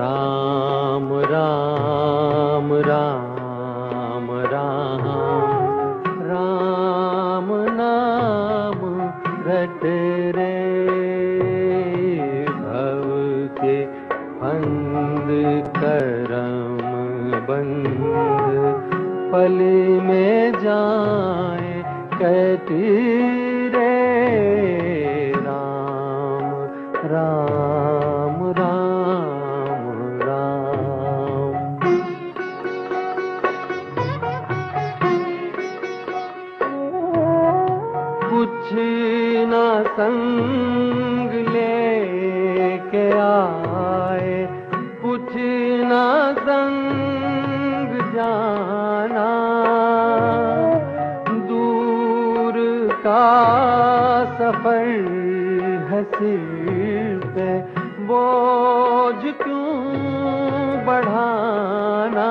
राम राम राम राम। राम नाम घट रे भव के फंद करम बंद। पल में जाए कहती रे, राम राम। कुछ न संग ले के आए। कुछ न संग जाना। दूर का सफ़र है सिर पे। बोझ क्यों बढ़ाना?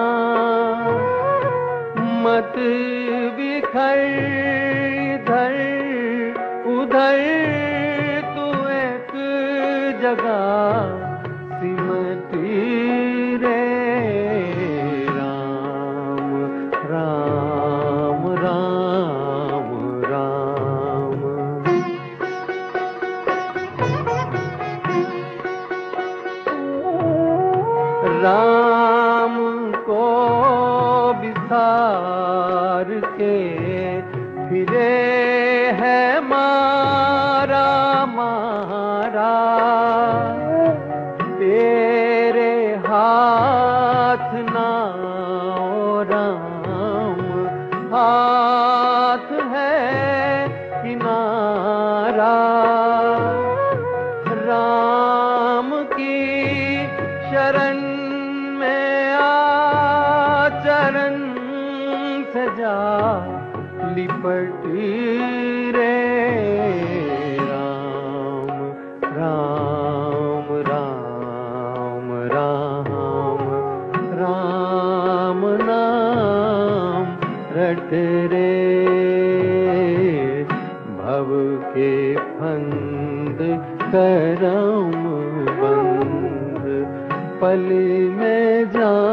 मत बिखर इधर। उधर तू एक जगह सिमटी रे। राम राम राम राम। राम को विसार के फिरे हाथ ना राम। हाथ है किनारा। राम की शरण में आचरण सजा लिपट राम नाम रट रे। भव के फंद करम बंद। पल में जाए